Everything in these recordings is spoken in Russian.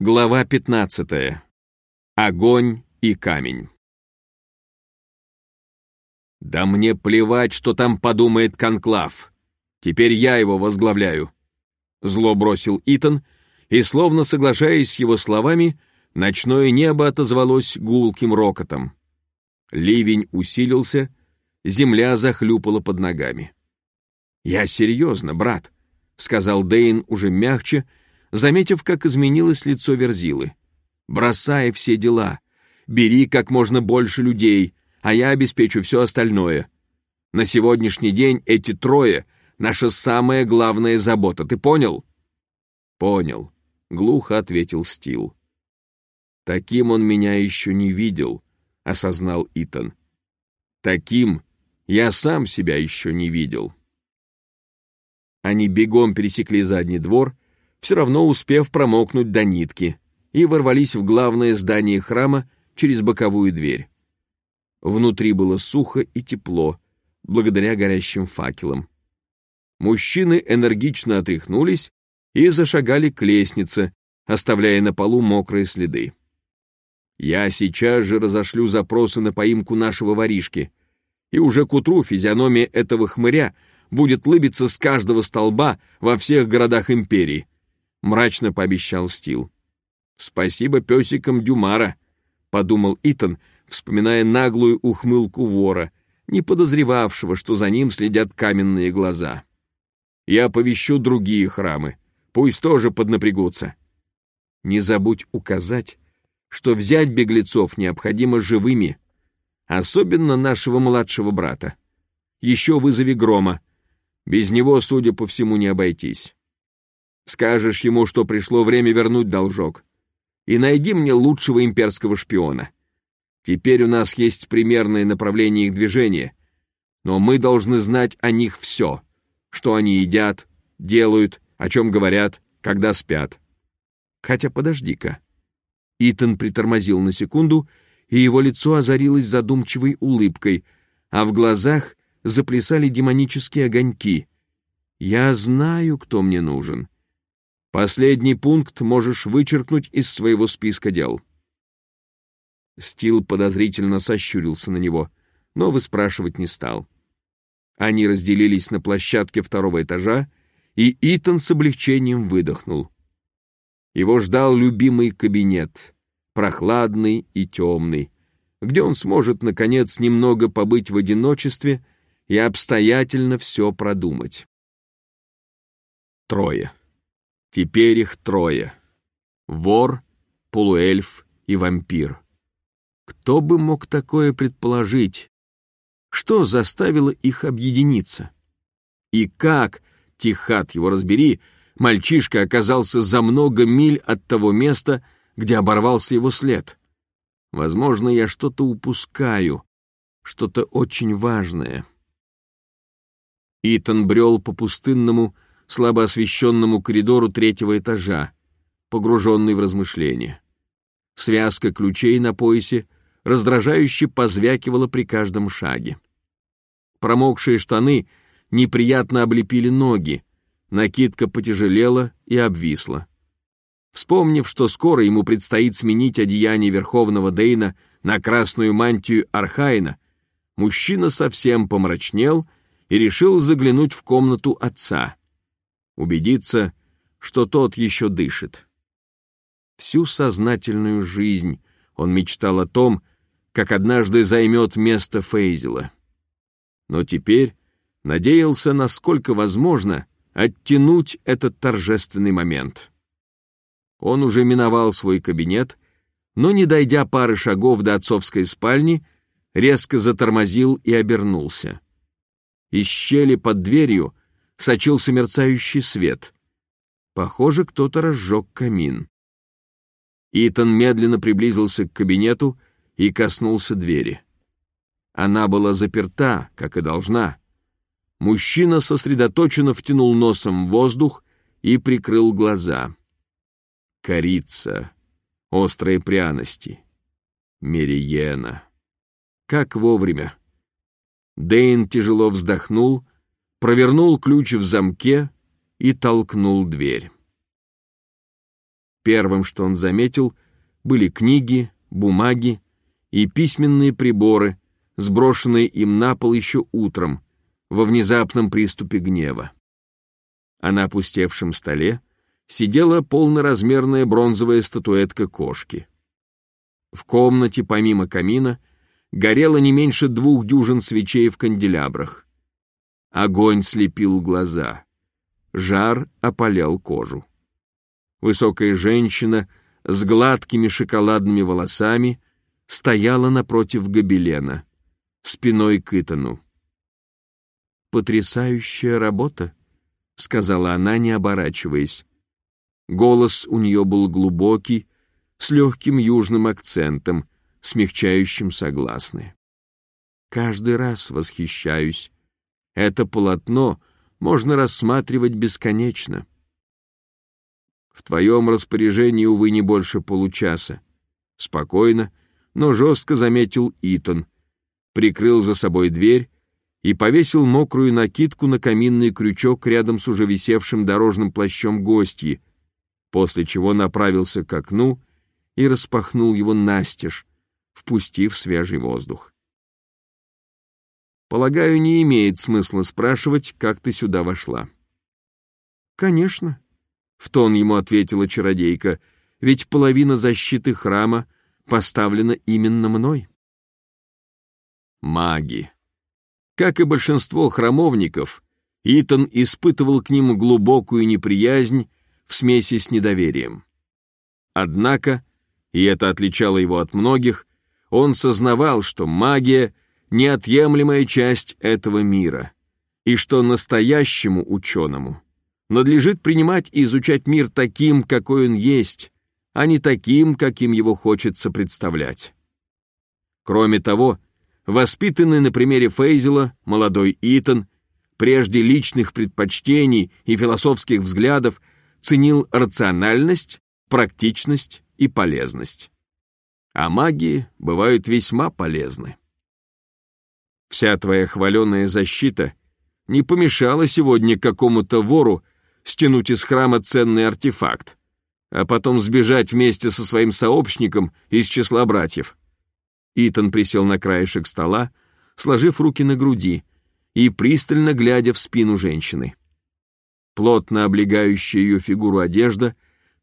Глава 15. Огонь и камень. Да мне плевать, что там подумает конклав. Теперь я его возглавляю. Зло бросил Итан, и словно соглашаясь с его словами, ночное небо отозвалось гулким рокотом. Ливень усилился, земля захлюпала под ногами. Я серьезно, брат, сказал Дейн уже мягче заметив, как изменилось лицо Верзилы. «Бросай все дела. Бери как можно больше людей, а я обеспечу все остальное. На сегодняшний день эти трое — наша самая главная забота. Ты понял?» «Понял», — глухо ответил Стил. «Таким он меня еще не видел», — осознал Итан. «Таким я сам себя еще не видел». Они бегом пересекли задний двор — все равно успев промокнуть до нитки, и ворвались в главное здание храма через боковую дверь. Внутри было сухо и тепло, благодаря горящим факелам. Мужчины энергично отряхнулись и зашагали к лестнице, оставляя на полу мокрые следы. Я сейчас же разошлю запросы на поимку нашего воришки, и уже к утру физиономия этого хмыря будет лыбиться с каждого столба во всех городах империи, — мрачно пообещал Стил. «Спасибо песикам Дюмара», — подумал Итан, вспоминая наглую ухмылку вора, не подозревавшего, что за ним следят каменные глаза. «Я оповещу другие храмы, пусть тоже поднапрягутся. Не забудь указать, что взять беглецов необходимо живыми, особенно нашего младшего брата. Еще вызови Грома, без него, судя по всему, не обойтись». Скажешь ему, что пришло время вернуть должок. И найди мне лучшего имперского шпиона. Теперь у нас есть примерное направление их движения, но мы должны знать о них все, что они едят, делают, о чем говорят, когда спят. Хотя подожди-ка. Итан притормозил на секунду, и его лицо озарилось задумчивой улыбкой, а в глазах заплясали демонические огоньки. Я знаю, кто мне нужен. Последний пункт можешь вычеркнуть из своего списка дел. Стил подозрительно сощурился на него, но выспрашивать не стал. Они разделились на площадке второго этажа, и Итан с облегчением выдохнул. Его ждал любимый кабинет, прохладный и темный, где он сможет наконец немного побыть в одиночестве и обстоятельно все продумать. Трое. Теперь их трое. Вор, полуэльф и вампир. Кто бы мог такое предположить? Что заставило их объединиться? И как, Тихат его разбери, мальчишка оказался за много миль от того места, где оборвался его след? Возможно, я что-то упускаю, что-то очень важное. Итан брел по пустынному, слабо освещенному коридору третьего этажа, погруженный в размышления. Связка ключей на поясе раздражающе позвякивала при каждом шаге. Промокшие штаны неприятно облепили ноги, накидка потяжелела и обвисла. Вспомнив, что скоро ему предстоит сменить одеяние Верховного Дейна на красную мантию Архаина, мужчина совсем помрачнел и решил заглянуть в комнату отца убедиться, что тот еще дышит. Всю сознательную жизнь он мечтал о том, как однажды займет место Фейзела. Но теперь надеялся, насколько возможно, оттянуть этот торжественный момент. Он уже миновал свой кабинет, но, не дойдя пары шагов до отцовской спальни, резко затормозил и обернулся. Из щели под дверью сочился мерцающий свет. Похоже, кто-то разжег камин. Итан медленно приблизился к кабинету и коснулся двери. Она была заперта, как и должна. Мужчина сосредоточенно втянул носом воздух и прикрыл глаза. Корица, острые пряности, мериена. Как вовремя. Дейн тяжело вздохнул провернул ключ в замке и толкнул дверь. Первым, что он заметил, были книги, бумаги и письменные приборы, сброшенные им на пол еще утром, во внезапном приступе гнева. А на опустевшем столе сидела полноразмерная бронзовая статуэтка кошки. В комнате, помимо камина, горело не меньше двух дюжин свечей в канделябрах. Огонь слепил глаза. Жар опалял кожу. Высокая женщина с гладкими шоколадными волосами стояла напротив гобелена, спиной к Итану. «Потрясающая работа», — сказала она, не оборачиваясь. Голос у нее был глубокий, с легким южным акцентом, смягчающим согласные. Каждый раз восхищаюсь. Это полотно можно рассматривать бесконечно. В твоем распоряжении, увы, не больше получаса. Спокойно, но жестко заметил Итан, прикрыл за собой дверь и повесил мокрую накидку на каминный крючок рядом с уже висевшим дорожным плащом гостьи, после чего направился к окну и распахнул его настежь, впустив свежий воздух. Полагаю, не имеет смысла спрашивать, как ты сюда вошла. Конечно, в тон ему ответила чародейка, ведь половина защиты храма поставлена именно мной. Маги. Как и большинство храмовников, Итан испытывал к ним глубокую неприязнь в смеси с недоверием. Однако, и это отличало его от многих, он сознавал, что магия — неотъемлемая часть этого мира, и что настоящему ученому надлежит принимать и изучать мир таким, какой он есть, а не таким, каким его хочется представлять. Кроме того, воспитанный на примере Фейзела, молодой Итан, прежде личных предпочтений и философских взглядов, ценил рациональность, практичность и полезность а магии бывают весьма полезны. Вся твоя хваленая защита не помешала сегодня какому-то вору стянуть из храма ценный артефакт, а потом сбежать вместе со своим сообщником из числа братьев. Итан присел на краешек стола, сложив руки на груди и пристально глядя в спину женщины. Плотно облегающая ее фигуру одежда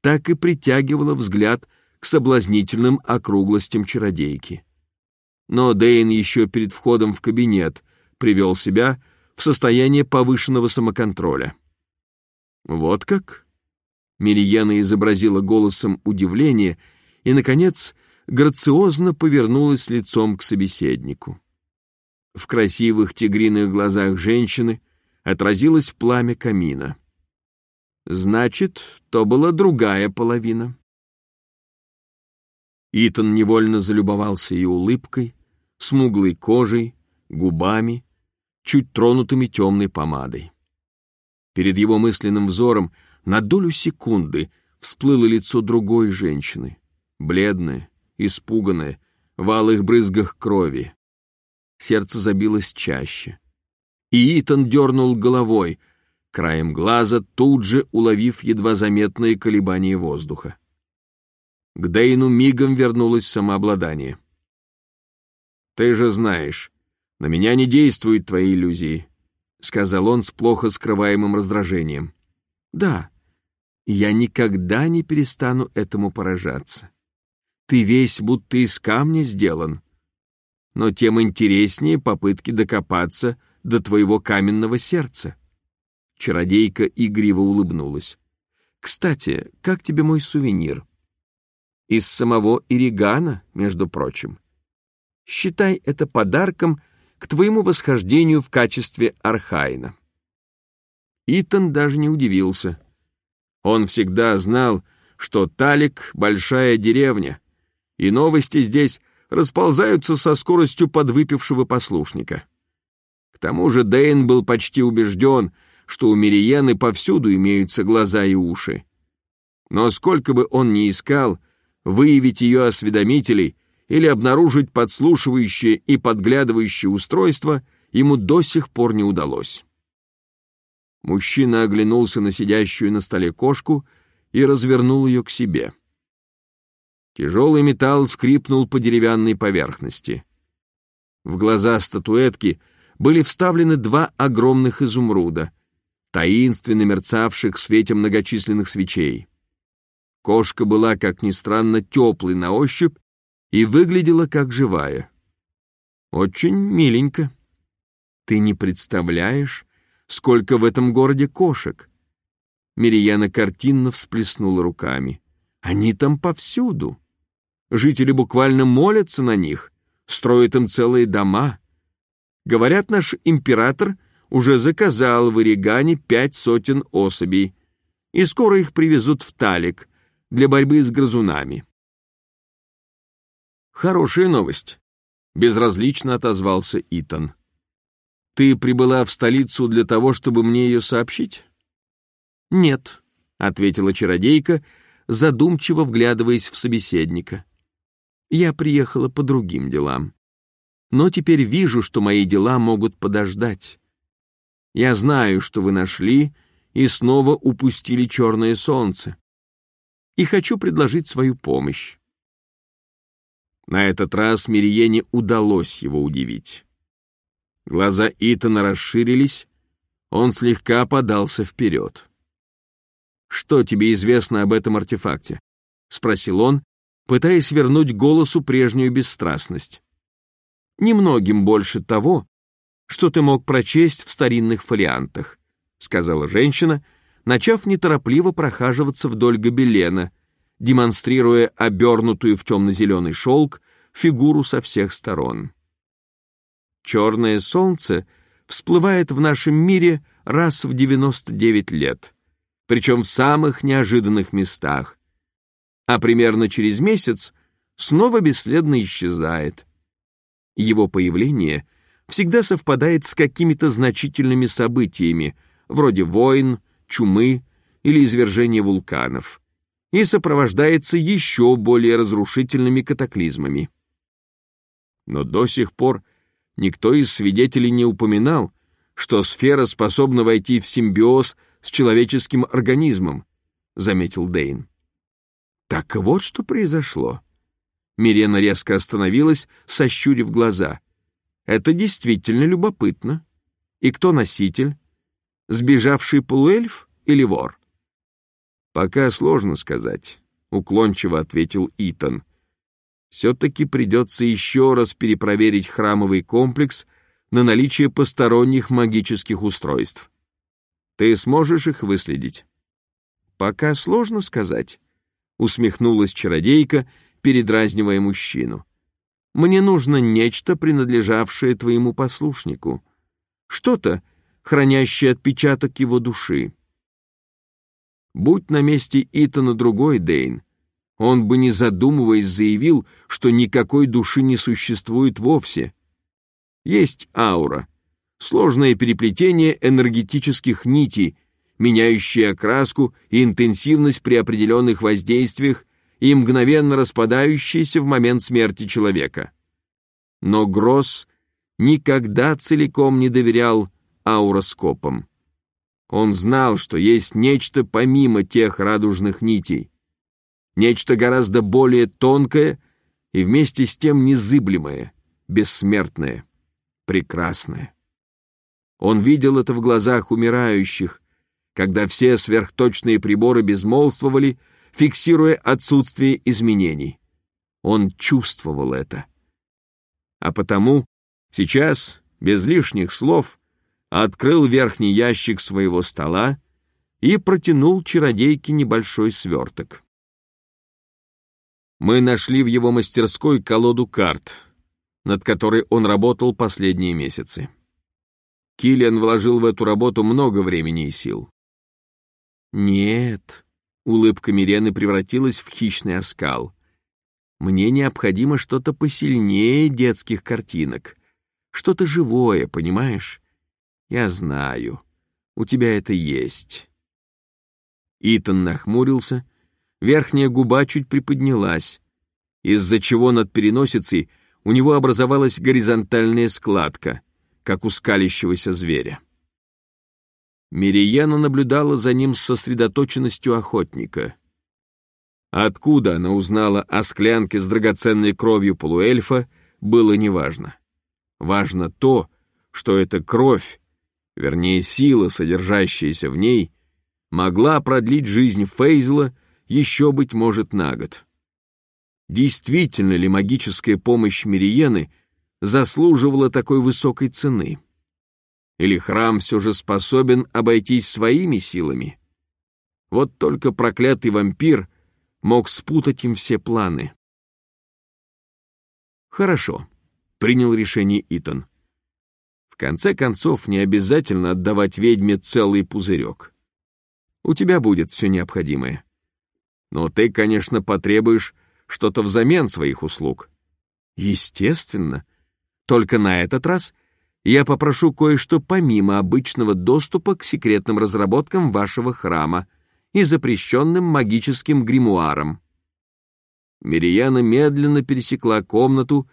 так и притягивала взгляд к соблазнительным округлостям чародейки. Но Дейн еще перед входом в кабинет привел себя в состояние повышенного самоконтроля. Вот как? Мириена изобразила голосом удивление и, наконец, грациозно повернулась лицом к собеседнику. В красивых тигриных глазах женщины отразилось пламя камина. Значит, то была другая половина. Итан невольно залюбовался ее улыбкой, смуглой кожей, губами, чуть тронутыми темной помадой. Перед его мысленным взором на долю секунды всплыло лицо другой женщины, бледное, испуганное, в алых брызгах крови. Сердце забилось чаще. И Итан дернул головой, краем глаза тут же уловив едва заметные колебания воздуха. К Дейну мигом вернулось самообладание. «Ты же знаешь, на меня не действуют твои иллюзии», — сказал он с плохо скрываемым раздражением. «Да, я никогда не перестану этому поражаться. Ты весь будто из камня сделан. Но тем интереснее попытки докопаться до твоего каменного сердца». Чародейка игриво улыбнулась. «Кстати, как тебе мой сувенир?» Из самого Иригана, между прочим. Считай это подарком к твоему восхождению в качестве Архаина. Итан даже не удивился. Он всегда знал, что Талик — большая деревня, и новости здесь расползаются со скоростью подвыпившего послушника. К тому же Дейн был почти убежден, что у Мириены повсюду имеются глаза и уши. Но сколько бы он ни искал — выявить ее осведомителей или обнаружить подслушивающее и подглядывающее устройство ему до сих пор не удалось. Мужчина оглянулся на сидящую на столе кошку и развернул ее к себе. Тяжелый металл скрипнул по деревянной поверхности. В глаза статуэтки были вставлены два огромных изумруда, таинственно мерцавших в свете многочисленных свечей. Кошка была, как ни странно, теплой на ощупь и выглядела как живая. Очень миленько. Ты не представляешь, сколько в этом городе кошек. Мирияна картинно всплеснула руками. Они там повсюду. Жители буквально молятся на них, строят им целые дома. Говорят, наш император уже заказал в Иригане пять сотен особей, и скоро их привезут в Талик для борьбы с грызунами. Хорошая новость, безразлично отозвался Итан. Ты прибыла в столицу для того, чтобы мне ее сообщить? Нет, ответила чародейка, задумчиво вглядываясь в собеседника. Я приехала по другим делам. Но теперь вижу, что мои дела могут подождать. Я знаю, что вы нашли и снова упустили черное солнце. И хочу предложить свою помощь. На этот раз Мириене удалось его удивить. Глаза Итана расширились, он слегка подался вперед. «Что тебе известно об этом артефакте?» — спросил он, пытаясь вернуть голосу прежнюю бесстрастность. «Немногим больше того, что ты мог прочесть в старинных фолиантах», сказала женщина, начав неторопливо прохаживаться вдоль гобелена, демонстрируя обернутую в темно-зеленый шелк фигуру со всех сторон. Черное солнце всплывает в нашем мире раз в 99 лет, причем в самых неожиданных местах, а примерно через месяц снова бесследно исчезает. Его появление всегда совпадает с какими-то значительными событиями, вроде войн, чумы или извержения вулканов, и сопровождается еще более разрушительными катаклизмами. Но до сих пор никто из свидетелей не упоминал, что сфера способна войти в симбиоз с человеческим организмом, заметил Дейн. Так вот что произошло. Мирена резко остановилась, сощурив глаза. Это действительно любопытно. И кто носитель? Сбежавший полуэльф или вор? Пока сложно сказать, уклончиво ответил Итан. Все-таки придется еще раз перепроверить храмовый комплекс на наличие посторонних магических устройств. Ты сможешь их выследить? Пока сложно сказать усмехнулась чародейка, передразнивая мужчину. Мне нужно нечто, принадлежавшее твоему послушнику, что-то, хранящее отпечаток его души. Будь на месте Итана другой Дейн, он бы не задумываясь заявил, что никакой души не существует вовсе. Есть аура, сложное переплетение энергетических нитей, меняющие окраску и интенсивность при определенных воздействиях и мгновенно распадающиеся в момент смерти человека. Но Гросс никогда целиком не доверял ауроскопам. Он знал, что есть нечто помимо тех радужных нитей, нечто гораздо более тонкое и вместе с тем незыблемое, бессмертное, прекрасное. Он видел это в глазах умирающих, когда все сверхточные приборы безмолвствовали, фиксируя отсутствие изменений. Он чувствовал это. А потому сейчас, без лишних слов, открыл верхний ящик своего стола и протянул чародейке небольшой сверток. Мы нашли в его мастерской колоду карт, над которой он работал последние месяцы. Киллиан вложил в эту работу много времени и сил. «Нет», — улыбка Мирены превратилась в хищный оскал. «Мне необходимо что-то посильнее детских картинок. Что-то живое, понимаешь? Я знаю. У тебя это есть». Итан нахмурился, верхняя губа чуть приподнялась, из-за чего над переносицей у него образовалась горизонтальная складка, как у скалящегося зверя. Мириена наблюдала за ним с сосредоточенностью охотника. Откуда она узнала о склянке с драгоценной кровью полуэльфа, было неважно. Важно то, что эта кровь, вернее сила, содержащаяся в ней, могла продлить жизнь Фейзла еще, быть может, на год. Действительно ли магическая помощь Мириены заслуживала такой высокой цены? Или храм все же способен обойтись своими силами? Вот только проклятый вампир мог спутать им все планы. Хорошо, принял решение Итан. В конце концов, не обязательно отдавать ведьме целый пузырек. У тебя будет все необходимое. Но ты, конечно, потребуешь что-то взамен своих услуг. Естественно. Только на этот раз я попрошу кое-что помимо обычного доступа к секретным разработкам вашего храма и запрещенным магическим гримуарам. Мирияна медленно пересекла комнату,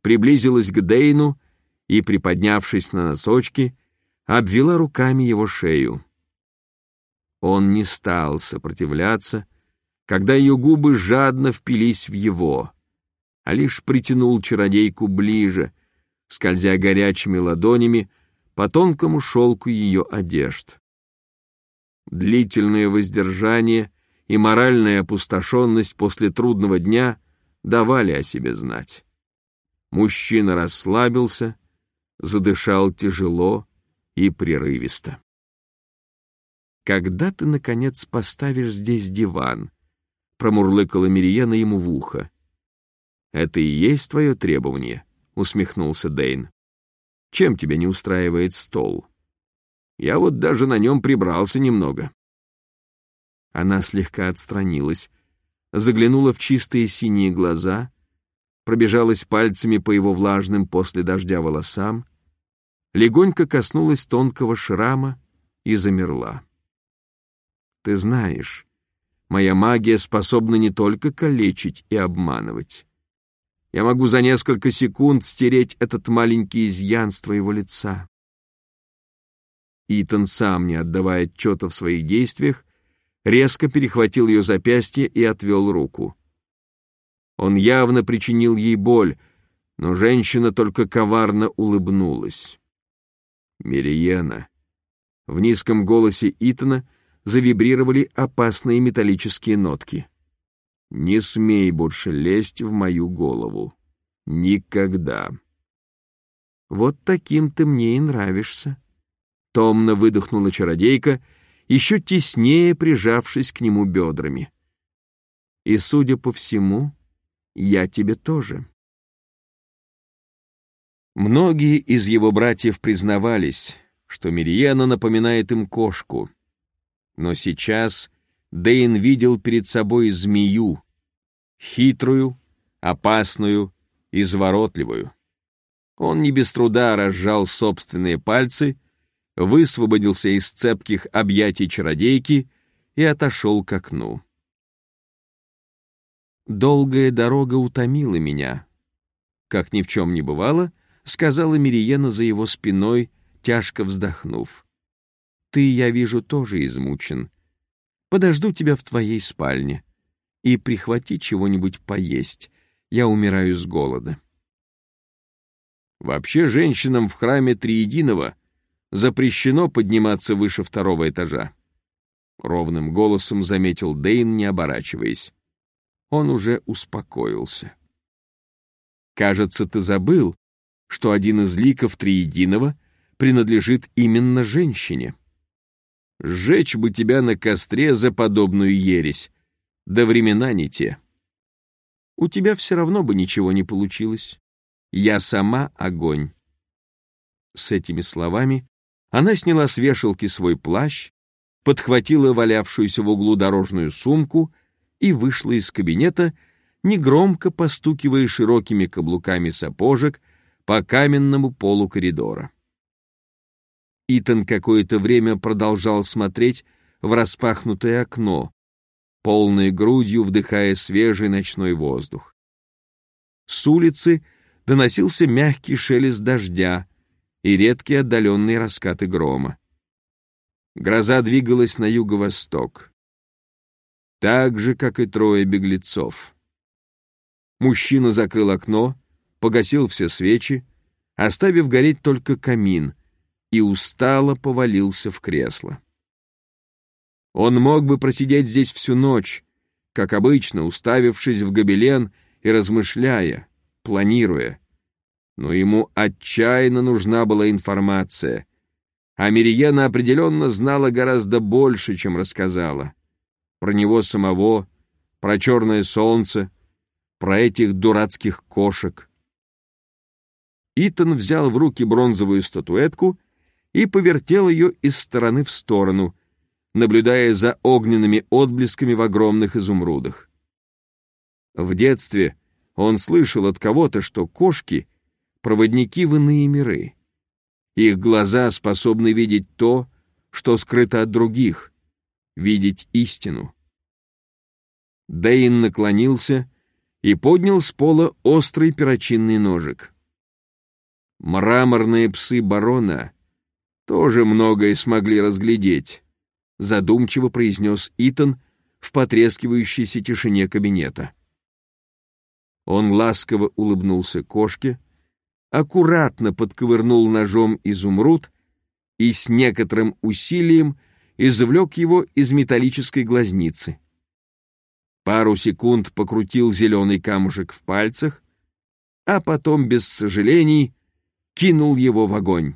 приблизилась к Дейну и, приподнявшись на носочки, обвела руками его шею. Он не стал сопротивляться, когда ее губы жадно впились в его, а лишь притянул чародейку ближе, скользя горячими ладонями по тонкому шелку ее одежд. Длительное воздержание и моральная опустошенность после трудного дня давали о себе знать. Мужчина расслабился, задышал тяжело и прерывисто. «Когда ты, наконец, поставишь здесь диван?» — промурлыкала Мириена ему в ухо. «Это и есть твое требование?» — усмехнулся Дейн. «Чем тебя не устраивает стол? Я вот даже на нем прибрался немного». Она слегка отстранилась, заглянула в чистые синие глаза, пробежалась пальцами по его влажным после дождя волосам, легонько коснулась тонкого шрама и замерла. «Ты знаешь, моя магия способна не только калечить и обманывать. Я могу за несколько секунд стереть этот маленький изъян с твоего лица». Итан, сам не отдавая отчета в своих действиях, резко перехватил ее запястье и отвел руку. Он явно причинил ей боль, но женщина только коварно улыбнулась. Мириена. В низком голосе Итана завибрировали опасные металлические нотки. Не смей больше лезть в мою голову. Никогда. Вот таким ты мне и нравишься. Томно выдохнула чародейка еще теснее прижавшись к нему бедрами. И, судя по всему, я тебе тоже. Многие из его братьев признавались, что Мириена напоминает им кошку. Но сейчас Дейн видел перед собой змею, хитрую, опасную, изворотливую. Он не без труда разжал собственные пальцы высвободился из цепких объятий чародейки и отошел к окну. «Долгая дорога утомила меня», — как ни в чем не бывало, сказала Мириена за его спиной, тяжко вздохнув. «Ты, я вижу, тоже измучен. Подожду тебя в твоей спальне и прихвати чего-нибудь поесть. Я умираю с голода». Вообще женщинам в храме Триединого запрещено подниматься выше второго этажа. Ровным голосом заметил Дейн, не оборачиваясь. Он уже успокоился. Кажется, ты забыл, что один из ликов Триединого принадлежит именно женщине. Сжечь бы тебя на костре за подобную ересь, да времена не те. У тебя все равно бы ничего не получилось. Я сама огонь. С этими словами она сняла с вешалки свой плащ, подхватила валявшуюся в углу дорожную сумку и вышла из кабинета, негромко постукивая широкими каблуками сапожек по каменному полу коридора. Итан какое-то время продолжал смотреть в распахнутое окно, полной грудью вдыхая свежий ночной воздух. С улицы доносился мягкий шелест дождя, и редкие отдаленные раскаты грома. Гроза двигалась на юго-восток. так же, как и трое беглецов. Мужчина закрыл окно, погасил все свечи, оставив гореть только камин, и устало повалился в кресло. Он мог бы просидеть здесь всю ночь, как обычно, уставившись в гобелен и размышляя, планируя. Но ему отчаянно нужна была информация. А Мириена определенно знала гораздо больше, чем рассказала. Про него самого, про черное солнце, про этих дурацких кошек. Итан взял в руки бронзовую статуэтку и повертел ее из стороны в сторону, наблюдая за огненными отблесками в огромных изумрудах. В детстве он слышал от кого-то, что кошки — проводники в иные миры. Их глаза способны видеть то, что скрыто от других, видеть истину. Дэйн наклонился и поднял с пола острый перочинный ножик. Мраморные псы барона тоже многое смогли разглядеть, задумчиво произнес Итан в потрескивающейся тишине кабинета. Он ласково улыбнулся кошке, аккуратно подковырнул ножом изумруд и с некоторым усилием извлек его из металлической глазницы. Пару секунд покрутил зеленый камушек в пальцах, а потом без сожалений кинул его в огонь.